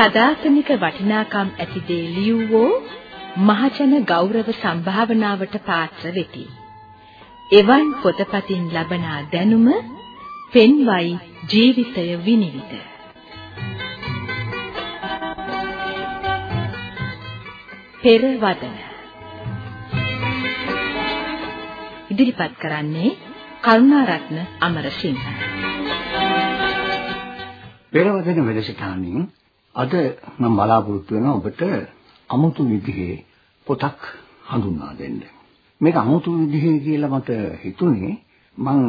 සදාතනික වටිනාකම් ඇති දේ ලියවෝ මහජන ගෞරව සම්භාවනාවට පාත්‍ර වෙති. එවන් පොතපතින් ලබන දැනුම පෙන්වයි ජීවිතය විනිවිද. පෙරවදන ඉදිරිපත් කරන්නේ කරුණාරත්න අමරසිංහ පෙරවදන වැඩසටහනින් අද මම බලාපොරොත්තු වෙනවා ඔබට අමුතු විදිහේ පොතක් හඳුන්වා දෙන්න. මේක අමුතු විදිහේ කියලා මට හිතුනේ මම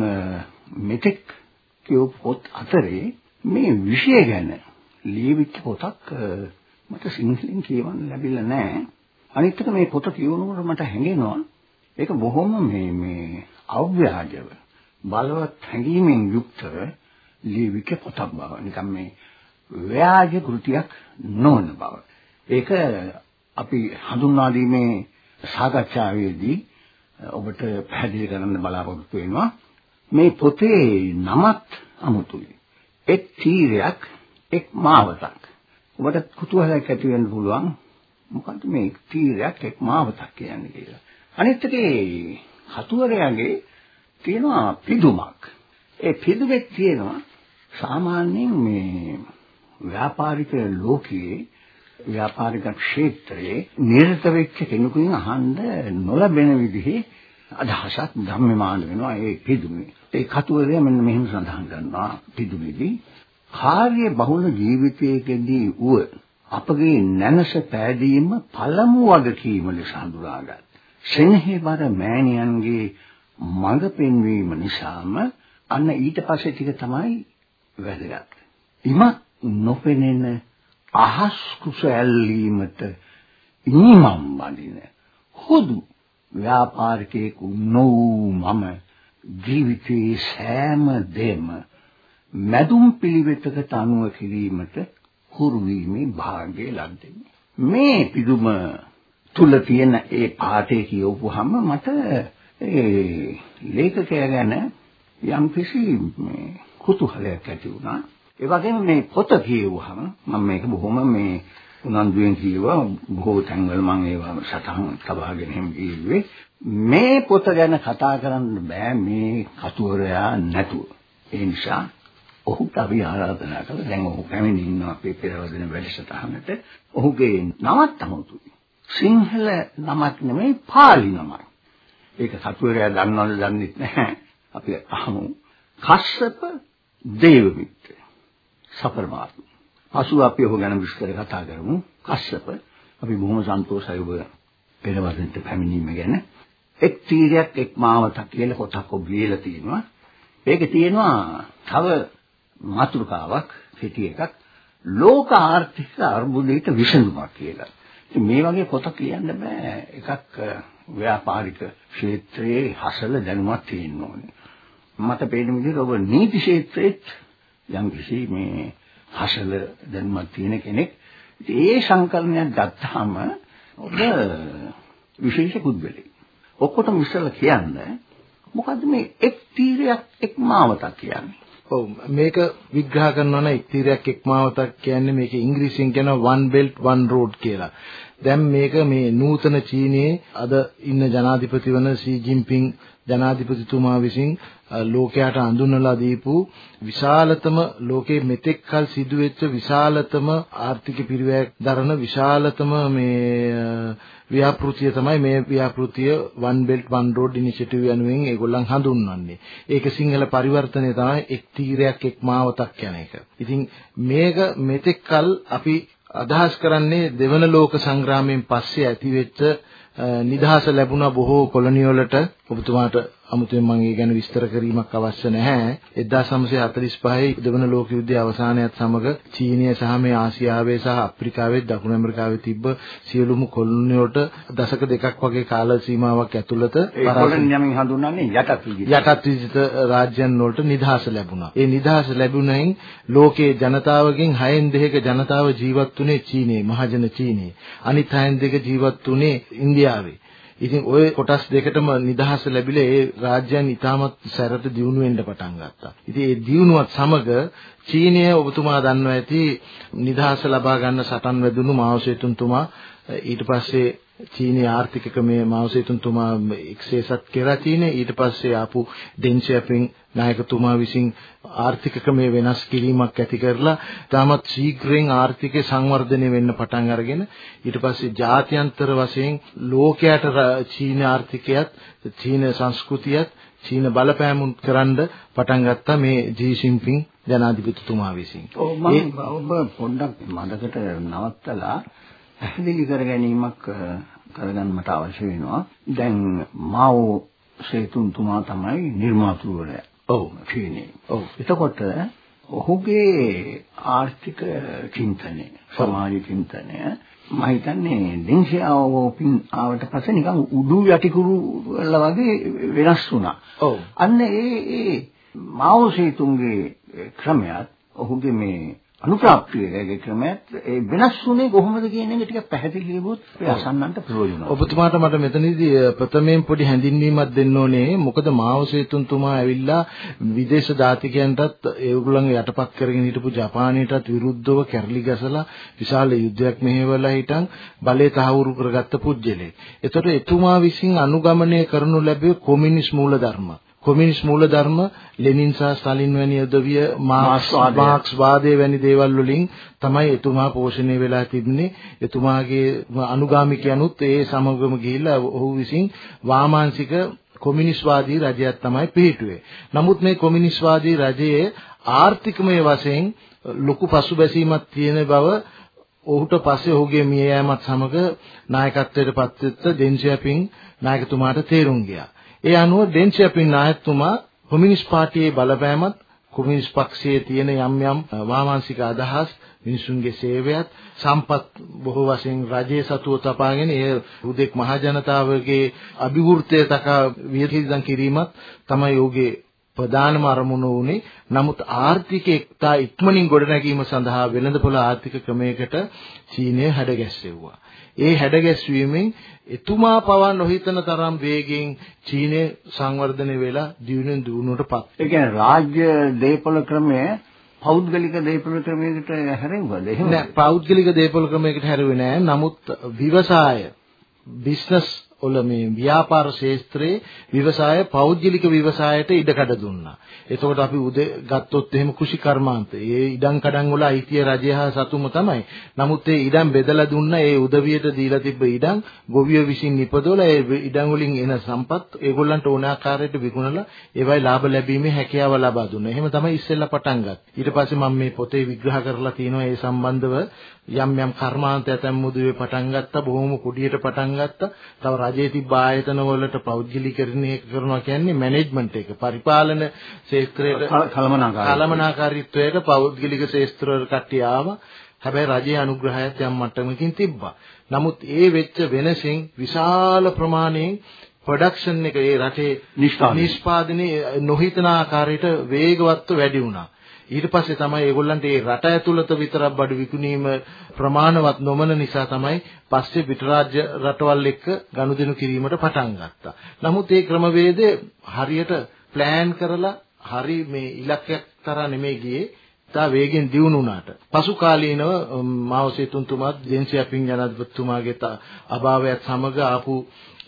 මෙතෙක් කියපු පොත් අතරේ මේ විෂය ගැන ලියවිච්ච පොතක් මට සිංහලෙන් කියවන්න ලැබිලා නැහැ. අනිත් එක මේ පොත කියවනකොට මට හැඟෙනවා ඒක බොහොම මේ මේ අව්‍යාජව බලවත් හැඟීමෙන් යුක්තව ලියවිච්ච පොතක් බව. නිකම් මේ ව්‍යාජ කෘතියක් නොවන බව. ඒක අපි හඳුන්වා දීමේ සාකච්ඡාවේදී ඔබට පැහැදිලි කරන්න බලාපොරොත්තු වෙනවා. මේ පොතේ නමත් අමුතුයි. එක් තීරයක් එක් මාවතක්. ඔබට කුතුහලයක් ඇති වෙන්න පුළුවන් මොකද්ද මේ තීරයක් එක් මාවතක් කියන්නේ කියලා. අනිත් එකේ හතුවරයාගේ තියෙනවා පිදුමක්. ඒ පිදුමේ තියෙනවා සාමාන්‍යයෙන් මේ ව්‍යාපාරික ලෝකයේ ව්‍යාපාරික ක්ෂේත්‍රයේ නිරත වෙච්ච කෙනෙකුගෙන් අහන්න නොලැබෙන විදිහේ අදහසක් ධම්මමාන වෙනවා ඒ පිදුමේ. ඒ කතුවරය මෙන්න මෙහෙම සඳහන් කරනවා පිදුමේදී කාර්ය බහුල ජීවිතයකදී වූ අපගේ නැනස පෑදීම පළමු වගකීම ලෙස හඳුනාගත්. සෙනෙහබර මෑණියන්ගේ මඟ පෙන්වීම නිසාම අන්න ඊට පස්සේ ටික තමයි වැදගත්. ඉමත් නොපෙනෙන අහස් කුස ඇල්ලීමට ඉනිමම් බඳින හුදු ව්‍යාපාරිකයෙකු නොවූ මම ජීවිතයේ සෑම දෙම මැදුම් පිළිවෙතකට අනුව කිරීමට හුරු වීමේ භාග්‍යය ලැබෙන්නේ මේ පිදුම තුල තියෙන ඒ පාඨය කියවුවහම මට ඒ ලේඛකයා ගැන යම් කිසි මේ කුතුහලයක් ඇති වුණා. ඒ වගේම මේ පොත කියවුවහම මම මේක බොහොම මේ උනන්දුවෙන් කියවා. බොහෝ තැන්වල මම ඒවා සටහන් තබාගෙන එහෙම කිව්වේ. මේ පොත ගැන කතා කරන්න බෑ මේ කතුවරයා නැතුව. ඒ නිසා ඔහුට අපි ආරාධනා කළා. දැන් ඔහු පැමිණ ඉන්නවා අපේ පෙරවදන වැඩසටහනට. ඔහුගේ නමත් අමුතුයි සිංහල නමක් නෙමෙයි පාලි නමක්. ඒක කතුවරයා දන්නවද දන්නේ නැහැ. අපි අහමු. කස්සප දේවමිත්‍ර සපරමාත්ම. පසුව අපි ඔහු ගැන විස්තර කතා කරමු. කස්සප අපි බොහොම සන්තෝෂයි ඔබ පෙරවදනට පැමිණීම ගැන. එක් තීරයක් එක් මාවතක් කියලා කොටක් ඔබ ලියලා තියෙනවා. ඒකේ තියෙනවා තව මාතෘකාවක් කෙටි එකක් ලෝක ආර්ථික අර්බුදයට විසඳුමක් කියලා. ඉතින් මේ වගේ පොතක් ලියන්න බෑ. එකක් ව්‍යාපාරික ක්ෂේත්‍රයේ හසල දැනුමක් තියෙන්න ඕනේ. මට පේන විදිහට ඔබ නීති ක්ෂේත්‍රයේත් යම් කිසි මේ හසල දැනුමක් තියෙන කෙනෙක්. ඒ සංකල්පයක් ගත්තාම ඔබ විශේෂ පුද්ගලෙක්. ඔක්කොටම ඉස්සෙල්ලා කියන්නේ මොකද්ද මේ එක් තීරයක් එක් මාවතක් කියන්නේ? ඔව් මේක විග්‍රහ කරනවා නම් එක් තීරයක් එක් මාවතක් කියන්නේ මේක ඉංග්‍රීසියෙන් කියනවා one belt one road කියලා. දැන් මේක මේ නූතන චීනයේ අද ඉන්න ජනාධිපති වන සී ජින්පින් ජනාධිපතිතුමා විසින් ලෝකයට අඳුන්වලා දීපු විශාලතම ලෝකයේ මෙතෙක් කල සිදුවෙච්ච විශාලතම ආර්ථික පිරිවැයක් දරන විශාලතම මේ ව්‍යාපෘතිය තමයි මේ ව්‍යාපෘතිය one belt one road initiative යනුවෙන් ඒගොල්ලන් හඳුන්වන්නේ. ඒක සිංහල පරිවර්තනය තමයි එක් තීරයක් එක් මාවතක් යන එක. ඉතින් මේක මෙතෙක් කල අපි අදහස් කරන්නේ දෙවන ලෝක සංග්‍රාමයෙන් පස්සේ ඇතිවෙච්ච නිදහස ලැබුණා බොහෝ කොලනි වලට ඔබතුමාට අමුතුවෙන් මම ඒ ගැන විස්තර කිරීමක් අවශ්‍ය නැහැ. 1945 දෙවන ලෝක යුද්ධය අවසානයත් සමග චීනය සහ මේ ආසියාවේ සහ අප්‍රිකාවේ දකුණු ඇමරිකාවේ තිබ්බ සියලුම කොලනි වලට දශක දෙකක් වගේ කාල සීමාවක් ඇතුළත ඒ කොලනි යමින් හඳුන්වන්නේ යටත් විජිත යටත් විජිත රාජ්‍යයන් වලට නිදහස ලැබුණා. ඒ නිදහස ලැබුණෙන් ලෝකයේ ජනතාවගෙන් 6න් දෙකක ජනතාව ජීවත් වුණේ චීනයේ මහජන චීනයේ. අනිත් 6න් දෙක ජීවත් වුණේ ඉන්දියාවේ ඉතින් ওই කොටස් දෙකටම නිදහස ලැබිලා ඒ රාජ්‍යයන් ඉතාමත් සැරට දියුණු වෙන්න පටන් ගත්තා. ඉතින් ඒ දියුණුවත් සමග චීනය ඔබතුමා දන්නවා ඇති නිදහස ලබා ගන්න සටන් වැදුණු මාව සේතුන්තුමා ඊට පස්සේ චීනයේ ආර්ථික ක්‍රමයේ මාව සේතුන්තුමා එක්සේසත් කරලා චීනය ඊට පස්සේ ආපු ඩෙන් ෂියාපින් නායකතුමා විසින් ආර්ථික ක්‍රමයේ වෙනස් කිරීමක් ඇති කරලා තාමත් ශීඝ්‍රයෙන් ආර්ථිකය සංවර්ධනය වෙන්න පටන් අරගෙන ඊට පස්සේ ජාත්‍යන්තර වශයෙන් ලෝකයට චීන ආර්ථිකයත් චීන සංස්කෘතියත් චීන බලපෑමුත් කරන්න පටන් ගත්තා මේ ජී ජින්පින් ජනාධිපතිතුමා විසින්. ඔව් මම ඔබ පොඩ්ඩක් මඩකට නවත්තලා පැහැදිලි කර ගැනීමක් කරගන්න මට අවශ්‍ය වෙනවා. දැන් මාෝ සේතුන්තුමා තමයි නිර්මාතෘවරයා. ඔව් චීනේ. ඔව්. එතකොට ඔහුගේ ආර්ථික චින්තනය, සමාජ චින්තනය මම හිතන්නේ දෙන්සියාවෝපින් ආවට පස්සේ නිකන් උඩු යටිකුරු වල වගේ වෙනස් වුණා. ඔව්. අන්න ඒ ඒ මාෝ සේතුන්ගේ ක්‍රමයක් ඔහුගේ මේ අනුප්‍රාප්තියේ ක්‍රමයක් ඒ වෙනස් වුණේ කොහොමද කියන එක ටිකක් පැහැදිලි ලියුවොත් අසන්නන්ට ප්‍රයෝජනවත්. ඔබතුමාට මට මෙතනදී ප්‍රථමයෙන් පොඩි හැඳින්වීමක් දෙන්න ඕනේ. මොකද මාව සේතුන්තුමා ඇවිල්ලා විදේශ ජාතිකයන්ටත් ඒගොල්ලන්ගේ යටපත් කරගෙන හිටපු ජපානයටත් විරුද්ධව කැරලි ගසලා විශාල යුද්ධයක් මෙහෙवला හිටන් බලය තහවුරු කරගත්ත පුජ්‍යලෙක්. ඒතකොට එතුමා විසින් අනුගමනය කරනු ලැබුවේ කොමියුනිස්ට් මූලධර්ම. කොමියුනිස්ට් මූලධර්ම ලෙනින් සහ ස්ටාලින් වැනි යොදවිය මාක්ස් වාදයේ වැනි දේවල් වලින් තමයි එතුමා පෝෂණය වෙලා තිබුණේ එතුමාගේ අනුගාමිකයනුත් ඒ සමගම ගිහිල්ලා ඔහු විසින් වාමාංශික කොමියුනිස්ට්වාදී රජයක් තමයි පිහිටුවේ. නමුත් මේ කොමියුනිස්ට්වාදී රජයේ ආර්ථිකමය වශයෙන් ලොකු පසුබැසීමක් තියෙන බව ඔහුට පස්සේ ඔහුගේ මිය යාමත් සමග නායකත්වයට පත්වෙච්ච ඩෙන් ෂියාපින් නායකතුමාට තේරුම් ගියා. ඒ අනුව ඩෙන් ෂියාපින් නායකතුමා කොමියුනිස්ට් පාර්ටියේ බලපෑමත් කොමියුනිස්ට් පක්ෂයේ තියෙන යම් යම් වාමාංශික අදහස් මිනිසුන්ගේ සේවයත් සම්පත් බොහෝ වශයෙන් රජයේ සතුව තපාගෙන ඒ හුදෙක් මහ ජනතාවගේ අභිවෘද්ධිය තකා විහිදම් කිරීමත් තමයි ඔහුගේ ප්‍රධානම අරමුණ වුණේ නමුත් ආර්ථිකය ඉක්තා ඉක්මනින් ගොඩනැගීම සඳහා වෙළඳපොළ ආර්ථික ක්‍රමයකට චීනය හැඩගැස්සෙව්වා. ඒ හැඩගැස්වීමෙන් එතුමා පවා නොහිතන තරම් වේගයෙන් චීනය සංවර්ධනය වෙලා දියුණුවෙන් දියුණුවටපත්. ඒ කියන්නේ රාජ්‍ය දේපොළ ක්‍රමය පෞද්ගලික දේපොළ ක්‍රමයකට හැරෙව්වද? එහෙම නෑ පෞද්ගලික දේපොළ ක්‍රමයකට හැරුවේ නෑ. නමුත් විවසාය බිස්නස් වල මේ ව්‍යාපාර ශාස්ත්‍රයේ විවසාය පෞද්ගලික විවසායට ඉඩකඩ දුන්නා. එතකොට අපි උදේ ගත්තොත් එහෙම කෘෂි කර්මාන්ත. ඒ ඉඩම් කඩම් වල අයිතිය රජය හා සතුම තමයි. නමුත් ඒ ඉඩම් බෙදලා දුන්න ඒ උදවියට දීලා තිබ්බ ඉඩම් ගොවිය විසින් නිපදවලා ඒ ඉඩම් වලින් එන සම්පත් ඒගොල්ලන්ට ඕන ආකාරයට විකුණලා ඒවයි ලාභ ලැබීමේ හැකියාව ලබා දුන්නා. එහෙම තමයි ඉස්සෙල්ලා පටන් ගත්තේ. ඊට පස්සේ මම මේ පොතේ විග්‍රහ කරලා තියෙනවා ඒ සම්බන්ධව යම් යම් කර්මාන්ත ඇතැම් මුදුවේ පටන් ගත්තා බොහොම කුඩියට පටන් ගත්තා තව රජයේ තිබ්බ ආයතන වලට පෞද්ගලිකරණය කරනවා කියන්නේ මැනේජ්මන්ට් එක. පරිපාලන ශාස්ත්‍රයට කලමනාකාරීත්වයට පෞද්ගලික ශාස්ත්‍ර වල කට්ටිය ආවා. හැබැයි රජයේ අනුග්‍රහයත් යම් මට්ටමකින් තිබ්බා. නමුත් ඒ වෙච්ච වෙනසින් විශාල ප්‍රමාණයෙන් ප්‍රොඩක්ෂන් එක ඒ රටේ නිෂ්පාදනයේ. නොහිතන ආකාරයට වේගවත්ව වැඩි වුණා ඊට පස්සේ තමයි ඒගොල්ලන්ට මේ රට ඇතුළත විතරක් බඩු විකුණීම ප්‍රමාණවත් නොමන නිසා තමයි පස්සේ පිටරාජ්‍ය රටවල් එක්ක ගනුදෙනු කිරීමට පටන් ගත්තා. නමුත් මේ ක්‍රමවේදය හරියට ප්ලෑන් කරලා හරි මේ ඉලක්කයක් තරහ නෙමෙයි ගියේ තා වේගෙන් දියුණු වුණාට පසු කාලීනව මාව සේතුන්තුමාත් ජෙන්සියාපින් ජනාධිපතිතුමාගේ අභාවයත් සමග ආපු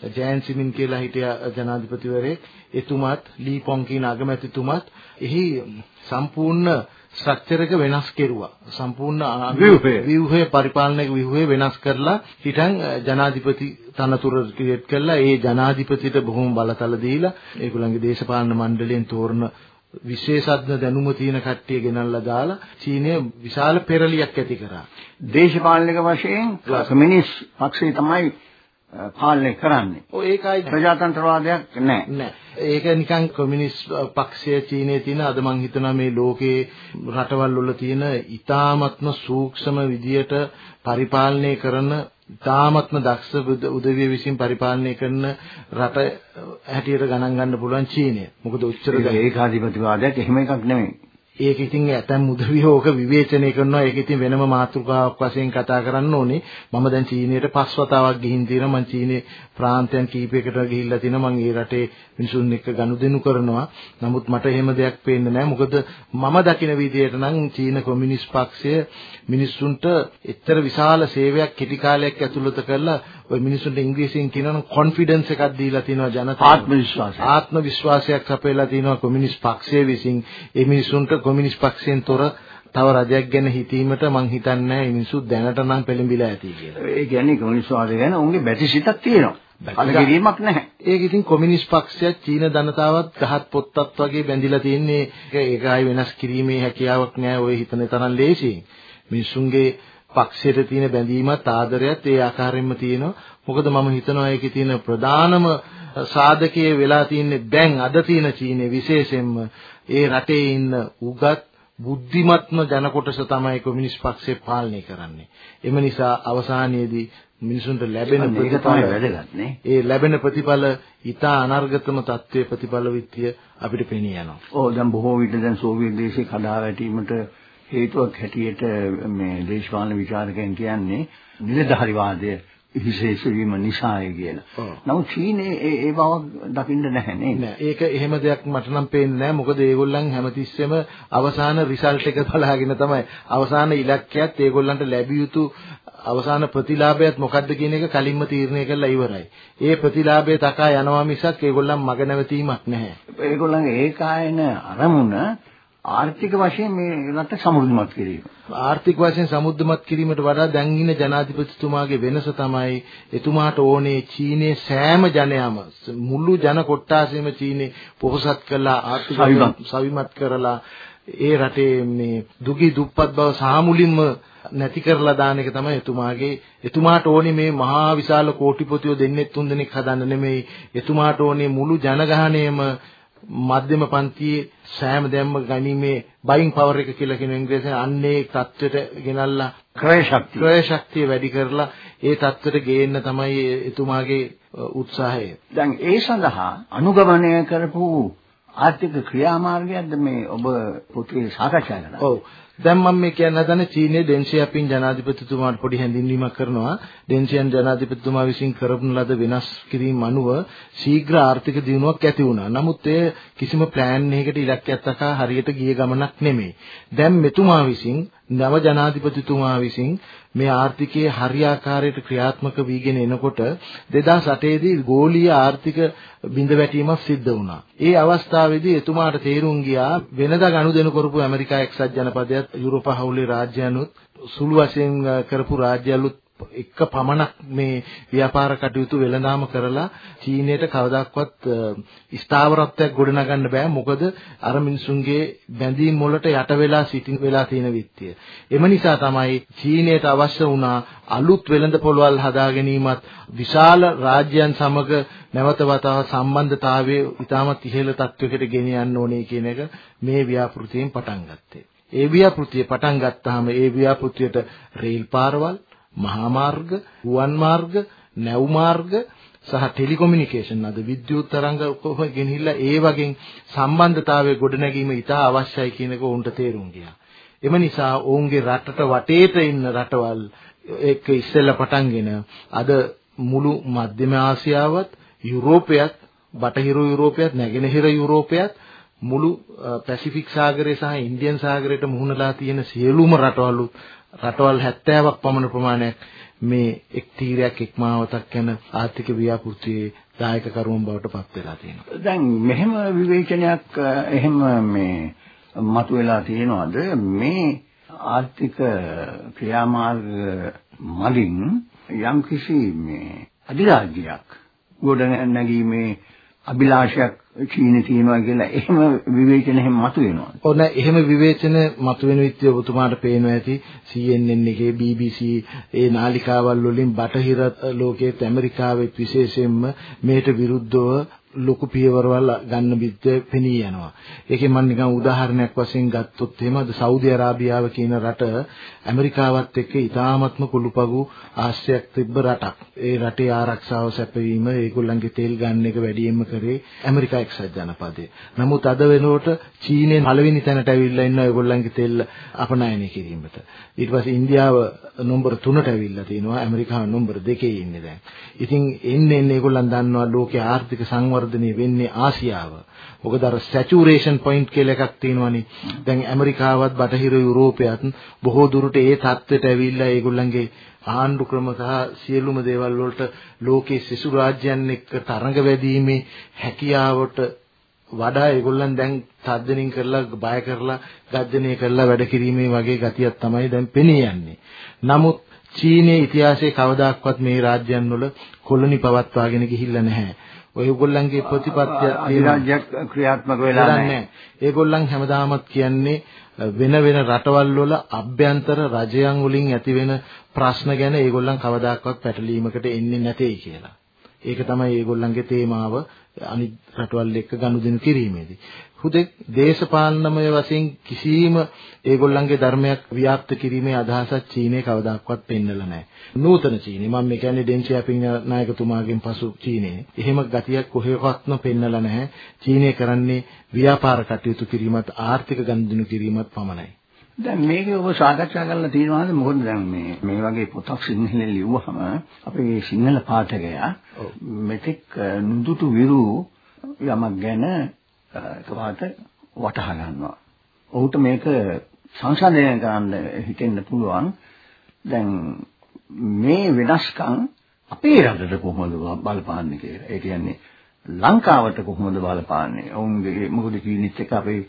ජයන් සිමින් කියලා හිටිය ජනාධිපතිවරයෙක් එතුමාත් ලී පොන් කියන අගමැතිතුමාත් එහි සම්පූර්ණ ස්ට්‍රක්චර් එක වෙනස් කෙරුවා. සම්පූර්ණ ව්‍යුහය පරිපාලනයක ව්‍යුහය වෙනස් කරලා හිටන් ජනාධිපති තනතුර ක්‍රියේට් කළා. ඒ ජනාධිපතිට බොහොම බලතල දීලා ඒගොල්ලන්ගේ දේශපාලන මණ්ඩලයෙන් තෝරන විශේෂඥ දැනුම තියෙන කට්ටිය ගෙනල්ලා දාලා චීනය විශාල පෙරලියක් ඇති කරා. දේශපාලනික වශයෙන් කමියුනිස්ට් පක්ෂය තමයි පාලනය කරන්නේ. ඔය ඒකයි ප්‍රජාතන්ත්‍රවාදයක් නැහැ. නැහැ. ඒක නිකන් කොමියුනිස්ට් පක්ෂය චීනයේ තියෙන අද මං හිතනවා මේ ලෝකේ රටවල් වල තියෙන ඊ타ත්ම සූක්ෂම විදියට පරිපාලනය කරන ඊ타ත්ම දක්ෂ උදවිය විසින් පරිපාලනය කරන රට හැටියට ගණන් ගන්න පුළුවන් චීනය. මොකද උච්චර ඒකාධිපතිවාදයක් එහෙම එකක් නෙමෙයි. ඒක ඉතින් ඇතැම් උදවියෝක විවේචනය කරනවා. ඒක ඉතින් වෙනම මාතෘකාවක් වශයෙන් කතා කරන්න ඕනේ. මම දැන් චීනයට පස් වතාවක් ගිහින් තියෙනවා. මම චීනේ ප්‍රාන්තයන් කීපයකට ගිහිල්ලා තිනවා. මම ඒ රටේ මිනිසුන් එක්ක ගනුදෙනු කරනවා. නමුත් මට එහෙම දෙයක් පේන්නේ නැහැ. මොකද මම දකින විදිහට නම් චීන කොමියුනිස්ට් පක්ෂය මිනිස්සුන්ට එච්චර විශාල සේවයක් කෙටි කාලයක් ඇතුළත කරලා ඔය මිනිස්සුන්ට ඉංග්‍රීසියෙන් කියනවා කොන්ෆිඩන්ස් එකක් දීලා තිනවා ජනතාවට ආත්ම විශ්වාසය. ආත්ම විශ්වාසයක් අපේලා තිනවා කොමියුනිස්ට් පක්ෂය විසින් ඒ මිනිස්සුන්ට කොමියුනිස්ට් පක්ෂයෙන් තොර තව රජයක් ගැන හිතීමට මං හිතන්නේ නැහැ මිනිස්සු දැනට නම් පෙළඹිලා ඇති කියලා. ඒ කියන්නේ කොමියුනිස්ට්වාදය ගැන උන්ගේ බැතිසිතක් තියෙනවා. අද කිරීමක් නැහැ. ඒක ඉතින් කොමියුනිස්ට් පක්ෂයත් චීන ජනතාවත් ගහත් පොත්තත් වගේ බැඳිලා තින්නේ ඒකයි වෙනස් කිරීමේ හැකියාවක් නැහැ ඔය හිතන තරම් ලේසියෙන්. මිනිසුන්ගේ පක්ෂයට තියෙන බැඳීමත් ආදරයත් ඒ ආකාරයෙන්ම තියෙනවා. මොකද මම හිතනවා ඒකේ තියෙන ප්‍රධානම සාධකයේ වෙලා තින්නේ දැන් අද තියෙන චීනේ විශේෂයෙන්ම ඒ රටේ ඉන්න උගත් බුද්ධිමත්ම ජන කොටස තමයි කොමියුනිස්ට් පක්ෂය පාලනය කරන්නේ. එම නිසා අවසානයේදී මිනිසුන්ට ලැබෙන ප්‍රතිඵල. ඒ ලැබෙන ප්‍රතිඵල ඊටා අනර්ගතම තත්ත්වයේ ප්‍රතිඵල විත්‍ය අපිට පෙනී යනවා. ඔව් දැන් බොහෝ විට දැන් සෝවියට් දේශේ කඩා වැටීමට හේතුවක් හැටියට මේ දේශපාලන විචාරකයන් කියන්නේ නිලධාරිවාදය විශේෂ වීම නිසායි කියලා. නමුත් චීනේ ඒ ඒ බව දකින්න නැහැ නේද? නෑ ඒක එහෙම දෙයක් මට නම් පේන්නේ නැහැ. මොකද ඒගොල්ලන් හැමතිස්සෙම අවසාන රිසල්ට් එක බලාගෙන තමයි අවසාන ඉලක්කයත් ඒගොල්ලන්ට ලැබිය යුතු අවසාන ප්‍රතිලාභයත් මොකක්ද කියන එක කලින්ම තීරණය කරලා ඉවරයි. ඒ ප්‍රතිලාභය තකා යනවා මිසක් ඒගොල්ලන් මග නැවතීමක් නැහැ. ඒගොල්ලන්ගේ ඒකායන අරමුණ ආර්ථික වශයෙන් මේ රට සමෘද්ධිමත් කිරීම. ආර්ථික වශයෙන් සමෘද්ධිමත් කිරීමට වඩා දැන් ඉන්න ජනාධිපතිතුමාගේ වෙනස තමයි එතුමාට ඕනේ චීනයේ සෑම ජනයාම මුළු ජන කොට්ටාසෙම චීනේ පොහොසත් කළා ආර්ථික සවිමත්. කරලා ඒ රටේ මේ දුගී දුප්පත් බව සාමුලින්ම නැති කරලා දාන එක තමයි එතුමාගේ. එතුමාට ඕනේ මේ මහා විශාල කෝටිපතියෝ දෙන්නේ තුන් දෙනෙක් හදන්න නෙමෙයි. එතුමාට ඕනේ මුළු ජනගහණයම මධ්‍යම පන්තියේ සෑම දෙයක්ම ගැනීමේ බයින් පවර් එක කියලා කියන ඉංග්‍රීසියෙන් අන්නේ தත්වෙට ගෙනල්ලා ක්‍රය ශක්තිය ක්‍රය ශක්තිය වැඩි කරලා ඒ தත්වෙට ගේන්න තමයි එතුමාගේ උත්සාහය. දැන් ඒ සඳහා අනුගමනය කරපු ආර්ථික ක්‍රියාමාර්ගයක්ද මේ ඔබ පොතේ සාකච්ඡා කරනවා. ඔව්. දැන් මම මේ කියන්න හදන්නේ චීනයේ ඩෙන් සියාපින් ජනාධිපතිතුමාට පොඩි හැඳින්වීමක් කරනවා. ඩෙන් සියන් ජනාධිපතිතුමා විසින් කරපු ලද වෙනස් කිරීම අනුව ශීඝ්‍ර ආර්ථික දියුණුවක් ඇති වුණා. නමුත් එය කිසිම ප්ලෑන් එකකට ඉලක්කයක් තකා හරියට ගිය ගමනක් නෙමෙයි. දැන් මෙතුමා විසින් නව ජනාධිපතිතුමා විසින් මේ ආර්ථිකයේ හරියාකාරයට ක්‍රියාත්මක වීගෙන එනකොට 2008 දී ගෝලීය ආර්ථික බිඳවැටීමක් සිද්ධ වුණා. ඒ අවස්ථාවේදී එතුමාට තේරුම් ගියා වෙනදා ගනුදෙනු කරපු ඇමරිකා එක්සත් ජනපදයත් යුරෝප හවුලේ රාජ්‍යයන්ුත් සුළු වශයෙන් කරපු රාජ්‍යවලුත් එක පමණක් මේ ව්‍යාපාර කටයුතු වෙළඳාම කරලා චීනයට කවදාක්වත් ස්ථාවරත්වයක් ගොඩනගන්න බෑ මොකද අර මිනිසුන්ගේ බැඳීම් වලට යට වෙලා සිටින් වෙලා තියෙන විත්තිය. එම නිසා තමයි චීනයට අවශ්‍ය වුණා අලුත් වෙළඳ පොළවල් හදා ගැනීමත් විශාල රාජ්‍යයන් සමග නැවත වතාවක් සම්බන්ධතාවයේ ඉතාමත් ඉහළ තත්වයකට ගෙන යන්න ඕනේ කියන එක මේ ව්‍යාපෘතියෙන් පටන් ගත්තේ. ඒ ව්‍යාපෘතිය පටන් ගත්තාම ඒ ව්‍යාපෘතියට රේල් පාරවල් මහා මාර්ග, ගුවන් මාර්ග, නැව් මාර්ග සහ ටෙලිකොමියුනිකේෂන් අද විද්‍යුත් තරංග කොහොම ගෙනහිල්ලා ඒ වගේ සම්බන්ධතාවයේ ගොඩනැගීම ඉතා අවශ්‍යයි කියන එක උන්ට තේරුම් ගියා. එම නිසා ඔවුන්ගේ රටට වටේට ඉන්න රටවල් එක්ක ඉස්සෙල්ලා පටන්ගෙන අද මුළු මධ්‍යම ආසියාවත් යුරෝපයත් බටහිර යුරෝපයත් නැගෙනහිර යුරෝපයත් මුළු පැසිෆික් සාගරය සහ ඉන්දියන් සාගරයට මුහුණලා තියෙන සියලුම රටවලු රටවල් 70ක් පමණ ප්‍රමාණයක් මේ එක් තීරයක් එක්මාවතක් යන ආර්ථික ව්‍යාපෘතියේ දායක කරුවන් බවට පත් වෙලා තියෙනවා. දැන් මෙහෙම විවේචනයක් එහෙම මේ මතුවලා තියෙනවද මේ ආර්ථික ක්‍රියාමාර්ග මලින් යම්කිසි මේ අධිරාජ්‍යයක් ගොඩ නැගීමේ අභිලාෂයක් චීනේ තියෙනවා කියලා එහෙම විවේචන එහෙම මතුවෙනවා. ඔන්න එහෙම විවේචන මතුවෙන විදිය ඔබතුමාට පේනවා ඇති CNN එකේ BBC ඒ නාලිකාවල් වලින් බටහිර ලෝකයේ ඇමරිකාවෙත් විශේෂයෙන්ම මේට විරුද්ධව ලොකු පියවරවල් ගන්න බිද්ද පෙනී යනවා. ඒකෙන් මම නිකන් උදාහරණයක් වශයෙන් ගත්තොත් එහෙම අද සෞදි අරාබියාව කියන රට ඇමරිකාවත් එක්ක ඉතාමත්ම කුළුපගු ආශ්‍රයක් තිබ්බ රටක්. ඒ රටේ ආරක්ෂාව සැපයීම ඒගොල්ලන්ගේ තෙල් ගන්න එක වැඩියෙන්ම කරේ ඇමරිකා එක්සත් ජනපදයේ. නමුත් අද වෙනකොට චීනය පළවෙනි තැනට ඇවිල්ලා ඉන්නවා ඒගොල්ලන්ගේ තෙල් අපනයනය කිරීමට. ඊට පස්සේ ඉන්දියාව නම්බර 3ට ඇවිල්ලා තිනවා ඇමරිකාව නම්බර 2 ඉන්නේ දැන්. ඉතින් එන්නේ එන්නේ ඒගොල්ලන් දන්නවා ලෝකයේ ආර්ථික සංවර්ධනය වෙන්නේ ආසියාව. මොකද අර සැචුරේෂන් පොයින්ට් කියලා එකක් තියෙනවනේ. දැන් ඇමරිකාවත් බටහිර යුරෝපයත් බොහෝ දුරට ඒ தත්ත්වයට ඇවිල්ලා ඒගොල්ලන්ගේ ආණ්ඩු ක්‍රම සහ සියලුම දේවල් වලට ලෝකයේ සිසු රාජ්‍යයන් එක්ක තරඟ වැදීමේ හැකියාවට වඩා ඒගොල්ලන් දැන් තර්ජනින් කරලා බය කරලා ගර්ජනය කරලා වැඩ කිරීමේ වගේ ගතියක් තමයි දැන් පෙනී යන්නේ. නමුත් චීනයේ ඉතිහාසයේ කවදාක්වත් මේ රාජ්‍යයන් වල කොලොනි පවත්වාගෙන ගිහිල්ලා නැහැ. ඔයගොල්ලන්ගේ ප්‍රතිපත්තිය අධිරාජ්‍යයක් ක්‍රියාත්මක වෙලා නැහැ. ඒගොල්ලන් හැමදාමත් කියන්නේ වෙන වෙන රටවල් වල අභ්‍යන්තර රජයන් වලින් ඇතිවෙන ප්‍රශ්න ගැන ඒගොල්ලන් කවදාකවත් පැටලීමකට එන්නේ නැtei කියලා. ඒක තමයි ඒගොල්ලන්ගේ තේමාව අනිත් රටවල් එක්ක ගනුදෙනු කිරීමේදී. හුදෙක් දේශපාලනමය වශයෙන් කිසිම ඒගොල්ලන්ගේ ධර්මයක් ව්‍යාප්ත කිරීමේ අදහසක් චීනයේ කවදාකවත් පෙන්නලා නැහැ. නූතන චීනය මම මේ කියන්නේ ඩෙන් සියාපින් නායකතුමාගෙන් පසු චීනයේ. එහෙම ගතියක් කොහෙවත්ම පෙන්නලා නැහැ. චීනය කරන්නේ ව්‍යාපාර කටයුතු කිරීමත් ආර්ථික ගනුදෙනු කිරීමත් පමණයි. දැන් මේකේ ඔබ සාකච්ඡා කරලා තියෙනවාද මොකද දැන් මේ මේ වගේ පොතක් සිංහලෙන් ලිව්වහම අපේ සිංහල පාඨකයා මෙතෙක් නුදුටු විරු යමක් ගැන එකපාරට වටහා ගන්නවා. ඔහුට මේක සංසන්දනය කරන්න හිතෙන්න පුළුවන්. දැන් මේ වෙනස්කම් අපේ රටට කොහොමද බලපාන්නේ කියලා. ඒ කියන්නේ ලංකාවට කොහොමද බලපාන්නේ? ඔවුන්ගේ මොකද චීනෙත් එක්ක අපේ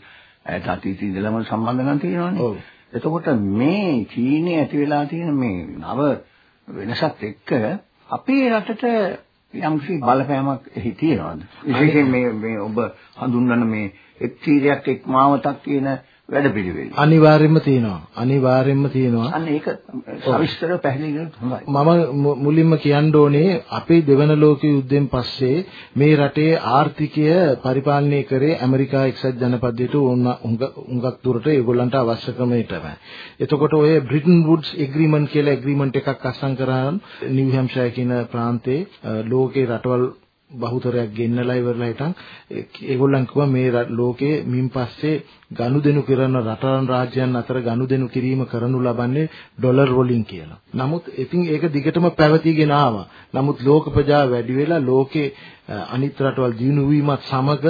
ඇයට අතීතයේ ඉඳලම සම්බන්ධකම් තියෙනවානේ. එතකොට මේ චීනයේ ඇති වෙලා තියෙන මේ නව වෙනසත් එක්ක අපේ රටට යම්කිසි බලපෑමක් එහි තියෙනවද? විශේෂයෙන් මේ මේ ඔබ හඳුන්වන මේ එක් තීරයක් එක් මාවතක් කියන වැඩපිළිවෙල. අනිවාර්යයෙන්ම තියෙනවා. අනිවාර්යයෙන්ම තියෙනවා. අන්න ඒක සවිස්තරව පැහැදිලි. මම මුලින්ම කියන්න ඕනේ අපේ දෙවන ලෝක යුද්ධයෙන් පස්සේ මේ රටේ ආර්ථිකය පරිපාලනය කරේ ඇමරිකා එක්සත් ජනපදයට උඟක් දුරට ඒගොල්ලන්ට අවශ්‍ය ක්‍රමයටම. එතකොට ඔය බ්‍රිටන් වුඩ්ස් එග්‍රීමන්ට් කියලා එග්‍රීමන්ට් එකක් අත්සන් කරාම නිව් හැම්ෂයර් කියන ප්‍රාන්තයේ ලෝකේ රටවල් බහුතරයක් ගෙන්නලා ඉවරලා හිටන් ඒගොල්ලන් කිව්වා මේ ලෝකයේ මින් පස්සේ ගනුදෙනු කරන රටරන් රාජ්‍යයන් අතර ගනුදෙනු කිරීම කරනු ලබන්නේ ඩොලර් වලින් කියලා. නමුත් ඉතින් ඒක දිගටම පැවතීගෙන ආවා. නමුත් ලෝක ප්‍රජාව වැඩි වෙලා ලෝකේ අනිත් රටවල් දිනු වීමත් සමග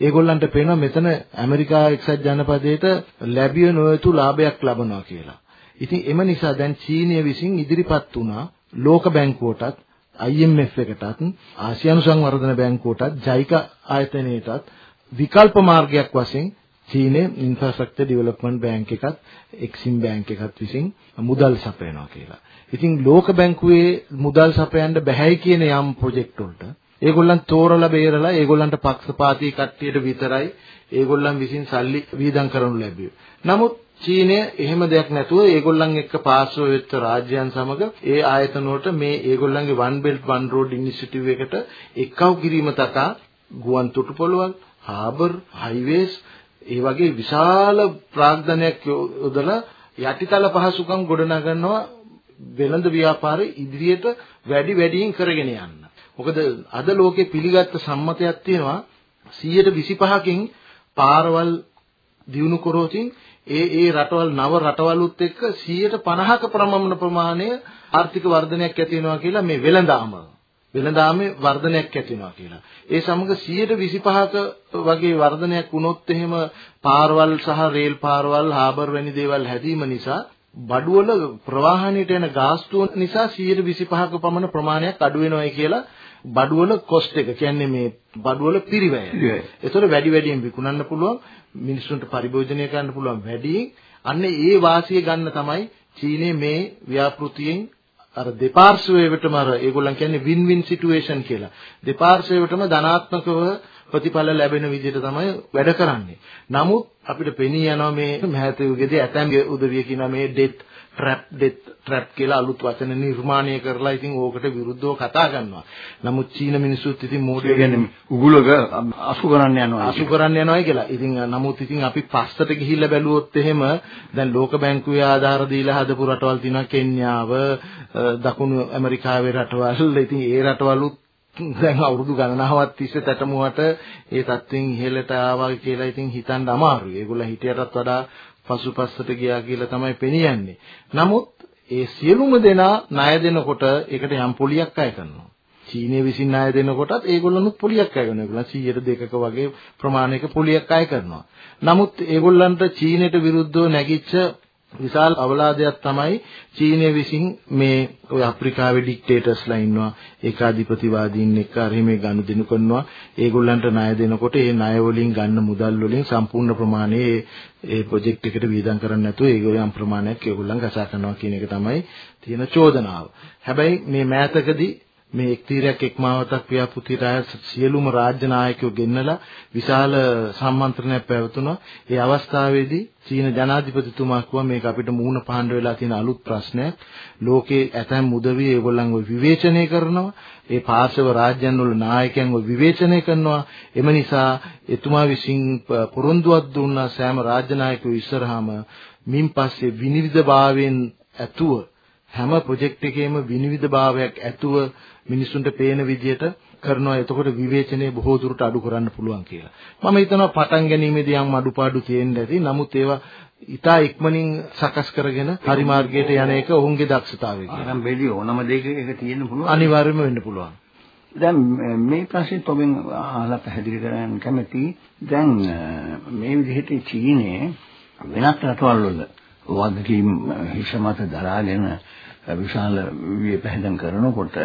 ඒගොල්ලන්ට පේනවා මෙතන ඇමරිකා එක්සත් ජනපදයට ලැබිය නොයුතු ලාභයක් ලබනවා කියලා. ඉතින් එම නිසා දැන් චීනය විසින් ඉදිරිපත් වුණා ලෝක බැංකුවටත් IMF එකටත් ආසියානු සංවර්ධන බැංකුවටත් JICA ආයතනයටත් විකල්ප මාර්ගයක් වශයෙන් චීනයේ ඉන්ෆ්‍රාස්ට්‍රක්චර් ඩෙවලොප්මන්ට් බැංක් එකත් එක්සිම් බැංක් එකත් විසින් මුදල් සපයනවා කියලා. ඉතින් ලෝක බැංකුවේ මුදල් සපයන්න බැහැයි කියන යම් ප්‍රොජෙක්ට් වලට ඒගොල්ලන් තෝරලා බේරලා ඒගොල්ලන්ට පක්ෂපාතී කට්ටියට විතරයි ඒගොල්ලන් විසින් සල්ලි වීදම් කරනු ලැබුවේ. නමුත් චීනය එහෙම දෙයක් නැතුව ඒගොල්ලන් එක්ක පාර්ශ්ව වෙච්ච රාජ්‍යයන් සමග ඒ ආයතන වලට මේ ඒගොල්ලන්ගේ one belt one road initiative එකට එක්කව කිරීම තකා ගුවන් තොටුපළවල්, හාබර්, හයිවේස් ඒ වගේ විශාල ප්‍රාග්ධනයක් යොදලා යටිතල පහසුකම් ගොඩනගනවා වෙළඳ ව්‍යාපාරේ ඉදිරියට වැඩි වැඩියෙන් කරගෙන යන්න. මොකද අද ලෝකේ පිළිගත්ත සම්මතයක් තියෙනවා 125කින් පාරවල් දියුණු කරොතින් ඒ ඒ රටවල් නව රටවලුත් එක්ක 150ක ප්‍රමමන ප්‍රමාණය ආර්ථික වර්ධනයක් ඇති වෙනවා කියලා මේ වෙළඳාම වෙළඳාමේ වර්ධනයක් ඇති වෙනවා කියලා. ඒ සමග 125ක වගේ වර්ධනයක් වුණොත් එහෙම පාරවල් සහ රේල් පාරවල් හාබර් වැනි දේවල් හැදීම නිසා බඩුවල ප්‍රවාහණයට එන ගාස්තුව නිසා 125ක පමණ ප්‍රමාණයක් අඩු වෙනවායි කියලා බඩුවල කොස්ට් එක කියන්නේ මේ බඩුවල පිරිවැය. ඒතකොට වැඩි වැඩියෙන් විකුණන්න පුළුවන් මිනිස්සුන්ට පරිභෝජනය කරන්න පුළුවන් වැඩියෙන් අන්න ඒ වාසිය ගන්න තමයි චීනයේ මේ ව්‍යාපෘතියෙන් අර දෙපාර්ශ්වයකටම අර ඒගොල්ලන් කියන්නේ වින් වින් සිටුේෂන් කියලා. දෙපාර්ශ්වයකටම ධනාත්මකව ප්‍රතිඵල ලැබෙන විදිහට තමයි වැඩ කරන්නේ. නමුත් අපිට පෙනී යනවා මේ මෑත යුගයේදී ඇතැම් උදවිය කියන මේ ඩෙත් trap death trap කියලා අලුත් වචන නිර්මාණය කරලා ඉතින් ඕකට විරුද්ධව කතා කරනවා. නමුත් චීන මිනිස්සුත් ඉතින් මෝඩිය කියන්නේ උගුලක අසු කරන්න යනවා. අසු කරන්න යනවායි කියලා. ඉතින් නමුත් ඉතින් අපි පස්සට ගිහිල්ලා බැලුවොත් එහෙම දැන් ලෝක බැංකුවේ ආධාර දීලා හදපු රටවල් තියෙනවා කෙන්යාව, දකුණු ඇමරිකාවේ රටවල්. ඉතින් ඒ රටවලුත් දැන් අවුරුදු ගණනාවක් තිස්සේ තටමුවට ඒ තත්ත්වෙන් ඉහළට ආවා කියලා ඉතින් හිතන්න අමාරුයි. ඒගොල්ලෝ හිටියටත් වඩා පසුපස්සට ගියා කියලා තමයි පෙනියන්නේ. නමුත් ඒ සියලුම දෙනා ණය දෙනකොට ඒකට යම් පොලියක් අය කරනවා. චීනය විසින් ණය දෙනකොටත් ඒගොල්ලොනුත් පොලියක් අය කරනවා. ඒගොල්ලන් 100ට දෙකක වගේ ප්‍රමාණයක පොලියක් අය කරනවා. නමුත් ඒගොල්ලන්ට චීනයට විරුද්ධව නැගිච්ච විශාල අවලාදයක් තමයි චීනය විසින් මේ ඔය අප්‍රිකාවේ ඩික්ටේටර්ස්ලා ඉන්නවා ඒකාධිපතිවාදීන් එක්ක අර මේ ගනුදෙනු කරනවා ඒගොල්ලන්ට ණය දෙනකොට ඒ ණය වලින් ගන්න මුදල් වලින් සම්පූර්ණ ප්‍රමාණය ඒ ප්‍රොජෙක්ට් එකට වියදම් කරන්නේ නැතුව ඒගොල්ලන් ප්‍රමාණයක් ඒගොල්ලන් ගසා කරනවා කියන එක තමයි තියෙන චෝදනාව. හැබැයි මේ මෑතකදී මේ එක්තීරයක් එක්මාවතක් ව්‍යාපෘතිරාය සියලුම රාජ්‍ය නායකයෝ ගෙන්නලා විශාල සම්මන්ත්‍රණයක් පැවතුණා. ඒ අවස්ථාවේදී චීන ජනාධිපතිතුමා කිව්වා මේක අපිට මූණ පහඬ වෙලා තියෙන අලුත් ප්‍රශ්නයක්. ලෝකේ ඇතැම් මුදවි ඒගොල්ලන්ව විවේචනය කරනවා. ඒ පාර්ශව රාජ්‍යයන් වල නායකයන්ව විවේචනය කරනවා. එම නිසා එතුමා විසින් පොරොන්දුවක් දුන්නා සෑම රාජ්‍ය නායකයෝ ඉස්සරහාම මින් පස්සේ විනිවිදභාවයෙන් ඇතුව හැම ප්‍රොජෙක්ට් එකේම විනිවිදභාවයක් ඇතුව මිනිසුන්ට පේන විදියට කරනවා එතකොට විවේචනය බොහෝ දුරට අඩු කරන්න පුළුවන් කියලා. මම හිතනවා පටන් ගැනීමේදී යම් අඩුපාඩු තියෙන්න ඇති. නමුත් ඒවා ඉතා ඉක්මනින් සකස් කරගෙන හරි මාර්ගයට යන එක ඔවුන්ගේ දක්ෂතාවය කියලා. නම් බෙලි ඕනම දෙයක ඒක තියෙන්න පුළුවන්. අනිවාර්යයෙන්ම වෙන්න පුළුවන්. දැන් මේ ප්‍රශ්නේ තොගෙන් අහලා පැහැදිලි කරන්න කැමති. දැන් මේ විදිහට චීනයේ වෙනත් රටවල් වල වගකීම් හිස මත දරාගෙන විශාල විපැහැදම් කරනකොට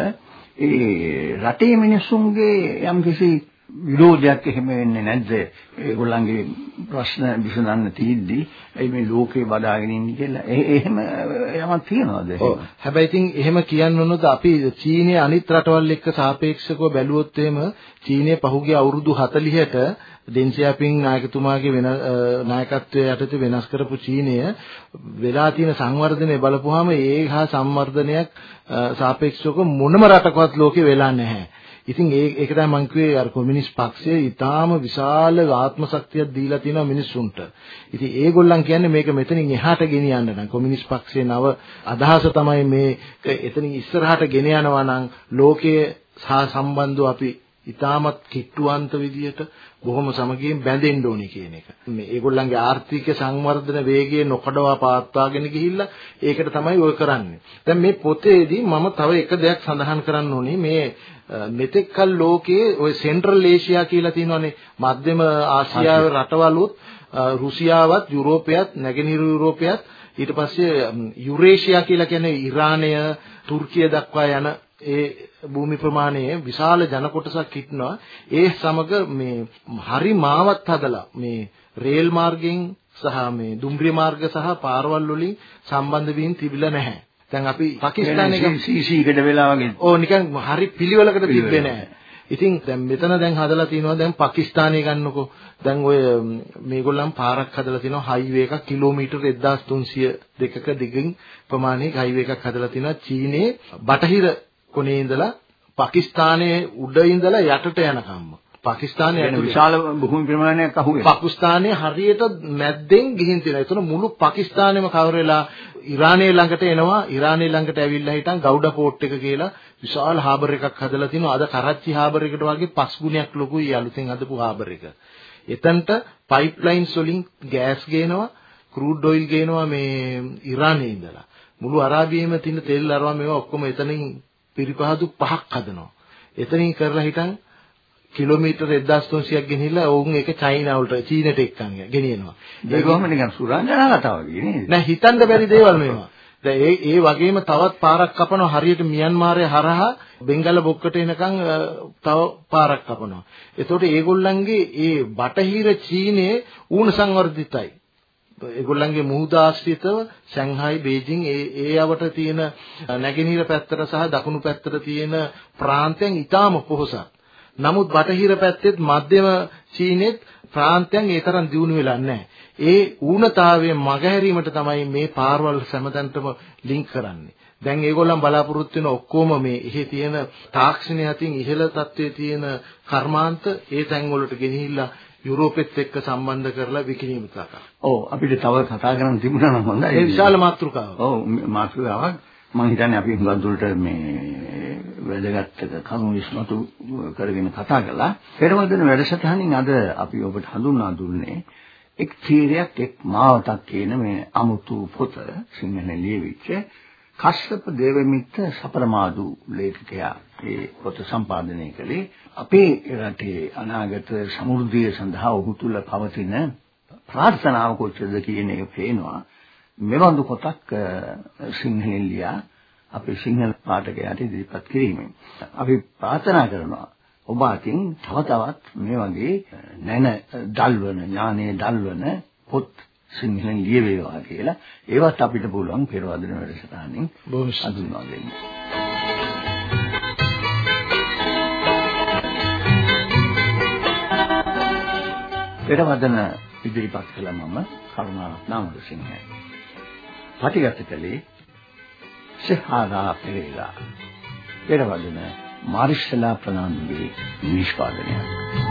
ඒ රටේ මිනිස්සුන්ගේ යම්කිසි විරෝධයක් එහෙම වෙන්නේ නැද්ද? ඒගොල්ලන්ගේ ප්‍රශ්න විසඳන්න තියෙද්දි ඒ මේ ලෝකේ බදාගෙන ඉන්නේ කියලා. එහෙම යමක් තියනවාද? ඔව්. හැබැයි ඉතින් එහෙම කියන්න ඕනද අපි චීනයේ අනිත් රටවල් එක්ක සාපේක්ෂව බැලුවොත් එහෙම චීනයේ පහුගිය අවුරුදු 40ට ඩෙන් සියාපින් නායකතුමාගේ වෙන නායකත්වයේ යටතේ වෙනස් කරපු චීනය වෙලා තියෙන සංවර්ධනය බලපුවාම ඒ හා සංවර්ධනයක් සාපේක්ෂව මොනම රටකවත් ලෝකේ වෙලා නැහැ. ඉතින් ඒ ඒක තමයි මම කිව්වේ අර කොමියුනිස්ට් පක්ෂය ඊටාම විශාල ආත්ම ශක්තියක් දීලා තියෙනවා මිනිස්සුන්ට. ඉතින් ඒගොල්ලන් කියන්නේ මේක මෙතනින් එහාට ගෙනියන්න නම් කොමියුනිස්ට් පක්ෂයේ නව අදහස තමයි මේක එතනින් ඉස්සරහට ගෙන යනවා නම් ලෝකයේ සහ සම්බන්ධව අපි ඊටමත් කිට්ටුවන්ත විදියට බොහොම සමගියෙන් බැඳෙන්න ඕනේ කියන එක. මේ ඒගොල්ලන්ගේ ආර්ථික සංවර්ධන වේගය නොකඩවා පාත්වාගෙන ගිහිල්ලා ඒකට තමයි ඔය කරන්නේ. දැන් මේ පොතේදී මම තව එක දෙයක් සඳහන් කරන්න ඕනේ මේ මෙතෙක්කල් ලෝකයේ ওই සෙන්ට්‍රල් ඒෂියා කියලා තියෙනවානේ. මධ්‍යම ආසියාවේ රටවලුත් රුසියාවත් යුරෝපයත් නැගෙනහිර යුරෝපයත් ඊට පස්සේ යුරේෂියා කියලා කියන්නේ ඉරානය තුර්කිය දක්වා යන ඒ භූමි ප්‍රමාණයේ විශාල ජන කොටසක් ඉන්නවා ඒ සමග මේ හරි මාවත් හදලා මේ රේල් මාර්ගයෙන් සහ මේ දුම්රිය මාර්ග සහ පාරවල් වලින් සම්බන්ධ වීම තිබිලා නැහැ දැන් අපි පාකිස්තානයේ සීසී එකට වෙලා වගේ. ඕ නිකන් හරි පිළිවෙලකට තිබ්බේ නැහැ. ඉතින් දැන් මෙතන දැන් හදලා තිනවා දැන් පාකිස්තානයේ ගන්නකො දැන් ඔය මේගොල්ලන් පාරක් හදලා තිනවා හයිවේ එකක් කිලෝමීටර් 1300 දෙකක දිගින් ප්‍රමාණයක හයිවේ එකක් හදලා තිනවා චීනයේ බටහිර කොනේ ඉඳලා පාකිස්තානයේ උඩ ඉඳලා යටට යනකම්ම පාකිස්තානයේ ඇතුළේ විශාල භූමි ප්‍රමාණයක් අහුවේ. පාකිස්තානයේ හරියට මැද්දෙන් ගිහින් තියෙනවා. ඒතන මුළු පාකිස්තානෙම කවර වෙලා ඉරානයේ ළඟට එනවා. ඉරානයේ ළඟට ඇවිල්ලා හිටන් ගවුඩා පෝට් එක කියලා විශාල හාබර් එකක් හදලා තිනවා. අද කරච්චි හාබර් එකට වගේ පස් ගුණයක් ලොකුයි අලුතෙන් හදපු හාබර් එක. එතනට පයිප්ලයින්ස් වලින් ගෑස් ගේනවා, ක්‍රූඩ් ඔයිල් ගේනවා මේ ඉරානයේ ඉඳලා. මුළු අරාබියේම තියෙන තෙල් අරවා මේවා ඔක්කොම එතනින් පිරිපහදු පහක් හදනවා. එතනින් කරලා හිටන් කිලෝමීටර් 1300ක් ගෙනහිල්ලා ඕන් ඒක චයිනා වලට චීනට එක්කන් ගෙනියනවා. ඒක කොහොම නිකන් සුරංජනා කතාව වගේ නේද? නෑ හිතන්න බැරි දේවල් මේවා. දැන් ඒ ඒ වගේම තවත් පාරක් කපනවා හරියට මියන්මාරයේ හරහා බෙන්ගල බොක්කට එනකන් තව පාරක් කපනවා. එතකොට ඒගොල්ලන්ගේ ඒ බටහිර චීනයේ ඌණ සංවර්ධිතයි. ඒගොල්ලන්ගේ මුහුද ආශ්‍රිතව සංහායි බේජිං ඒ ඒ යවට තියෙන නැගෙනහිර පැත්තට සහ දකුණු පැත්තට තියෙන ප්‍රාන්තයන් ඊටාම පොහොසත්. නමුත් බටහිර පැත්තෙත් මධ්‍යම චීනෙත් ප්‍රාන්තයන් ඒ තරම් දියුණු වෙලා නැහැ. ඒ ඌනතාවයේ මගහැරීමට තමයි මේ පාරවල් සෑමතැනටම ලින්ක් කරන්නේ. දැන් ඒගොල්ලන් බලාපොරොත්තු වෙන ඔක්කොම මේ ඉහි තියෙන තාක්ෂණය අතින් ඉහළ තත්ත්වයේ තියෙන කර්මාන්ත ඒ තැන් වලට ගෙනහිල්ලා යුරෝපෙත් එක්ක සම්බන්ධ කරලා විකිණීම කරා. ඔව් අපිට තව කතා කරන්න තිබුණා නම් හොඳයි. ඒ විශාල මාතෘකාවක්. ඔව් මාතෘකාවක් මම හිතන්නේ අපි හුඟක් දුරට මේ වැදගත් කරුණු ඉස්මතු කරගෙන කතා කළා. පෙරවදන වැඩසටහනින් අද අපි ඔබට හඳුන්වා දුන්නේ එක් තීරයක් එක් මාවතක් කියන මේ අමුතු පොත සිංහලෙන් ලියවිච්ච කස්සප දේවමිත්ත සපරමාදු ලේඛකයා මේ පොත සම්පාදනය කළේ. අපේ රටේ අනාගත සමෘද්ධිය සඳහා ඔහු තුල පවතින ප්‍රාර්ථනාව කොච්චරද කියන එක පේනවා. මෙවඳු පොතක් සිංහලෙන් ලියා. අපේ සිංහල පාඨකයාට ඉදිරිපත් කිරීමෙන් අපි ප්‍රාර්ථනා කරනවා ඔබ අතින් තව තවත් මේ වගේ නැන දල්වන ඥානයේ දල්වන පොත් සිංහලෙන් ලියවේවා කියලා ඒවත් අපිට පුළුවන් පෙරවදන වැඩසටහනින් බොහොම හඳුන්වා දෙන්න. පෙරවදන ඉදිරිපත් කළ මම කරුණාරත්න අමරසිංහයි. පටිගත කළේ සහාරා පෙරේරා. පෙරවදන මාරිෂලා ප්‍රනාන්දුගේ නිෂ්පාදනයක්.